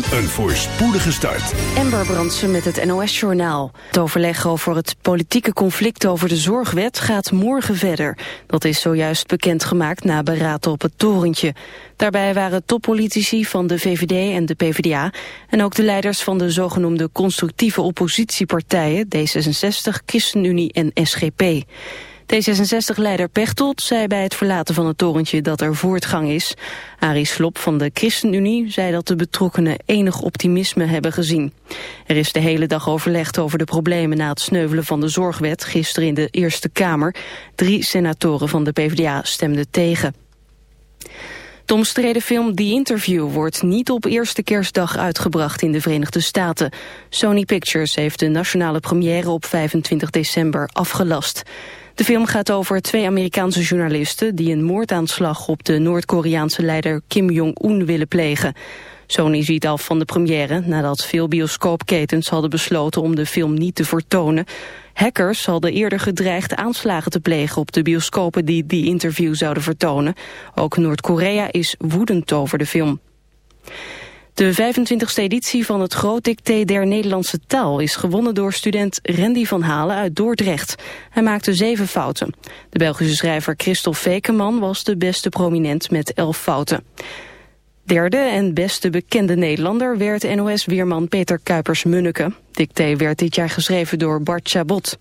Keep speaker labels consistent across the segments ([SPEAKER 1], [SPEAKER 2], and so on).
[SPEAKER 1] Een voorspoedige start.
[SPEAKER 2] Ember Brandsen met het NOS-journaal. Het overleg over het politieke conflict over de zorgwet gaat morgen verder. Dat is zojuist bekendgemaakt na beraad op het torentje. Daarbij waren toppolitici van de VVD en de PvdA... en ook de leiders van de zogenoemde constructieve oppositiepartijen... D66, ChristenUnie en SGP. D66-leider Pechtold zei bij het verlaten van het torentje dat er voortgang is. Arie Slop van de ChristenUnie zei dat de betrokkenen enig optimisme hebben gezien. Er is de hele dag overlegd over de problemen na het sneuvelen van de zorgwet gisteren in de Eerste Kamer. Drie senatoren van de PvdA stemden tegen. De omstreden film The Interview wordt niet op eerste kerstdag uitgebracht in de Verenigde Staten. Sony Pictures heeft de nationale première op 25 december afgelast. De film gaat over twee Amerikaanse journalisten... die een moordaanslag op de Noord-Koreaanse leider Kim Jong-un willen plegen. Sony ziet af van de première nadat veel bioscoopketens hadden besloten om de film niet te vertonen. Hackers hadden eerder gedreigd aanslagen te plegen op de bioscopen die die interview zouden vertonen. Ook Noord-Korea is woedend over de film. De 25e editie van het Groot Dicté der Nederlandse taal is gewonnen door student Randy van Halen uit Dordrecht. Hij maakte zeven fouten. De Belgische schrijver Christophe Vekeman was de beste prominent met elf fouten. Derde en beste bekende Nederlander werd NOS-weerman Peter Kuipers-Munneke. Dicté werd dit jaar geschreven door Bart Chabot.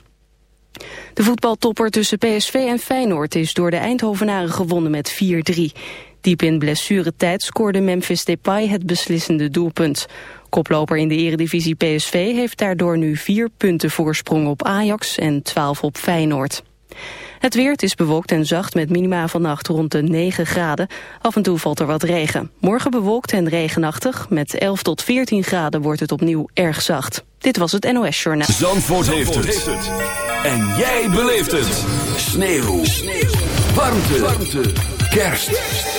[SPEAKER 2] De voetbaltopper tussen PSV en Feyenoord is door de Eindhovenaren gewonnen met 4-3. Diep in blessuretijd scoorde Memphis Depay het beslissende doelpunt. Koploper in de eredivisie PSV heeft daardoor nu vier punten voorsprong op Ajax en 12 op Feyenoord. Het weer, het is bewolkt en zacht met minima vannacht rond de 9 graden. Af en toe valt er wat regen. Morgen bewolkt en regenachtig. Met 11 tot 14 graden wordt het opnieuw erg zacht. Dit was het NOS Journaal.
[SPEAKER 1] Zandvoort, Zandvoort heeft, het. En jij beleeft het. Sneeuw. Sneeuw. Warmte. Warmte. Kerst.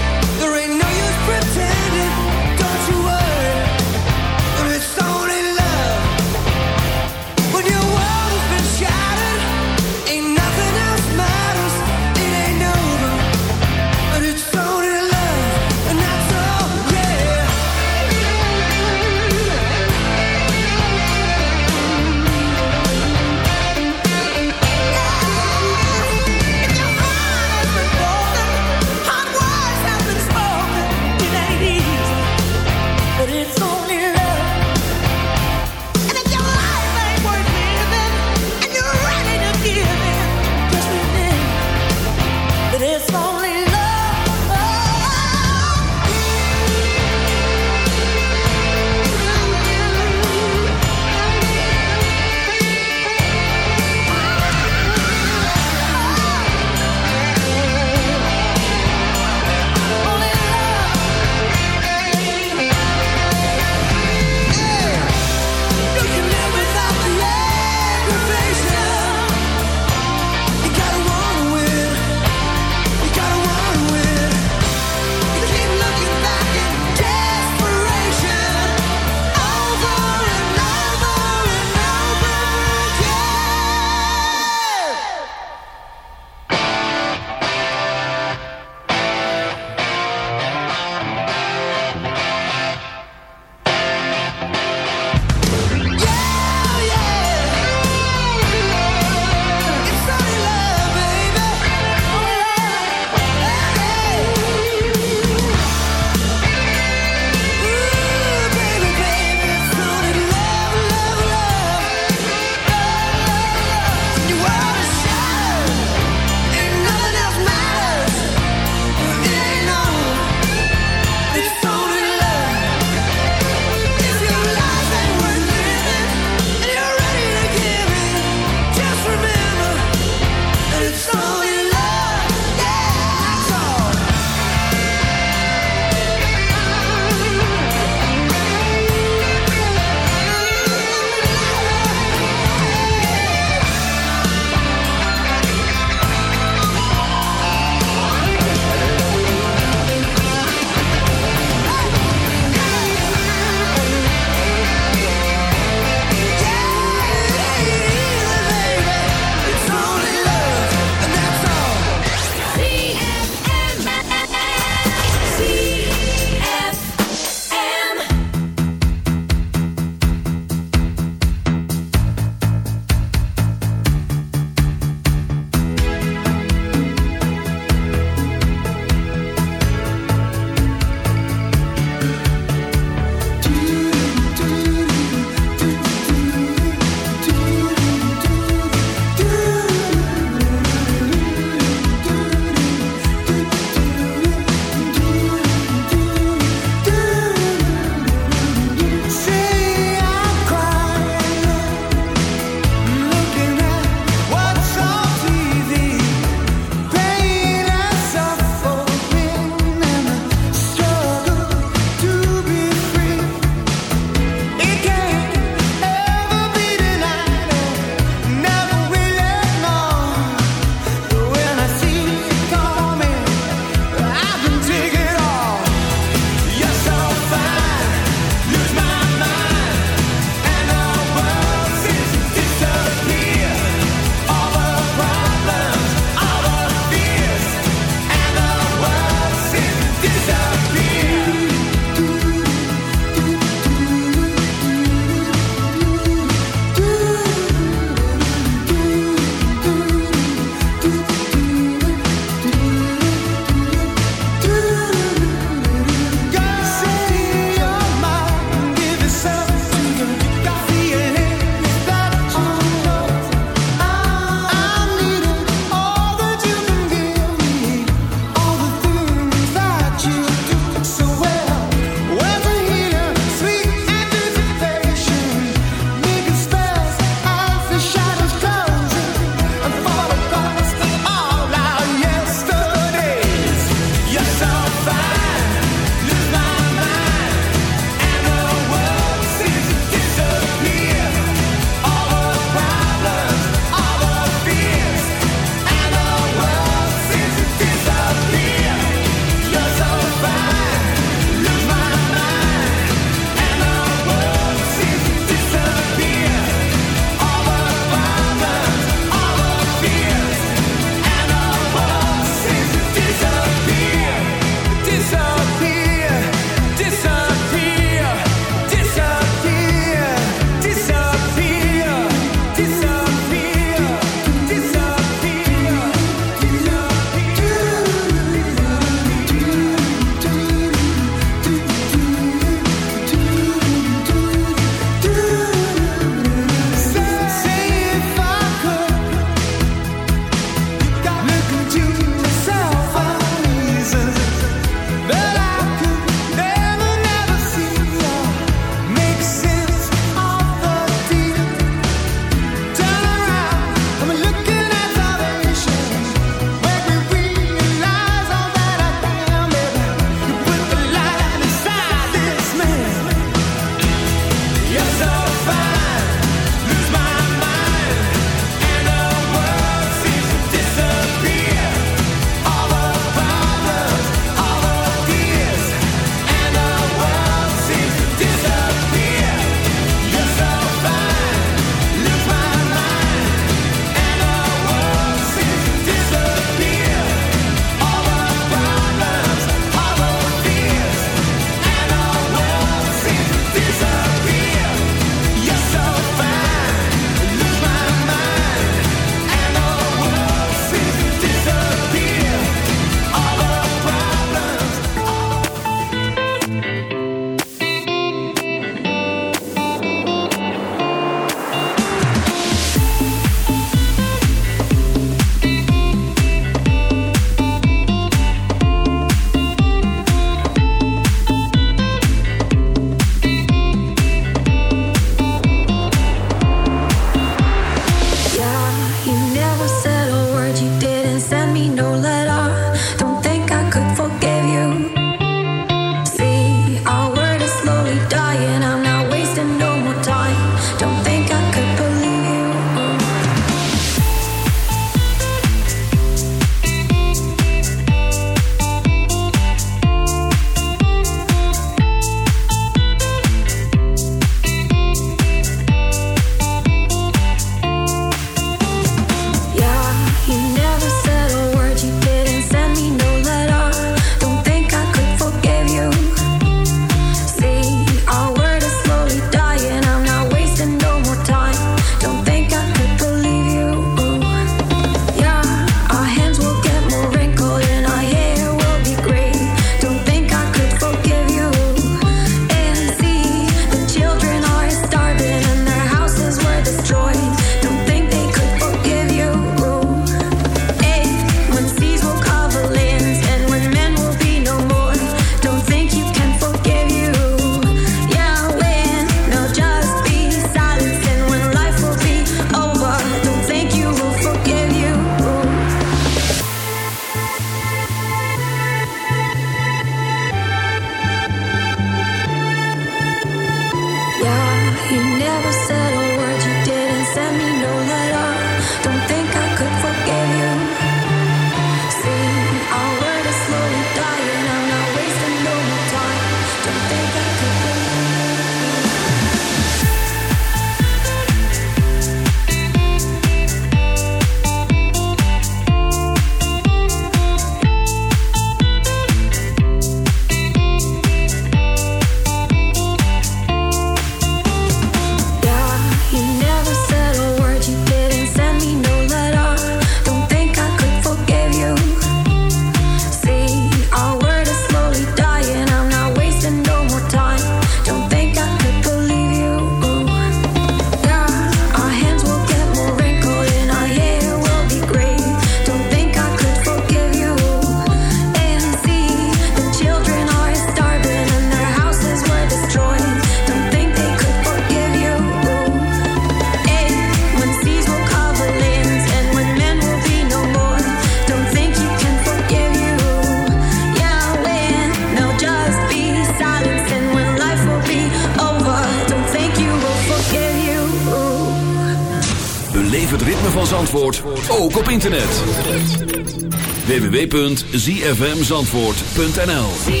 [SPEAKER 1] www.zfmzandvoort.nl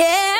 [SPEAKER 3] Yeah.